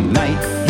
night.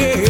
yeah.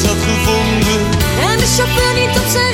zitplaats had gevonden. En de chauffeur niet op zijn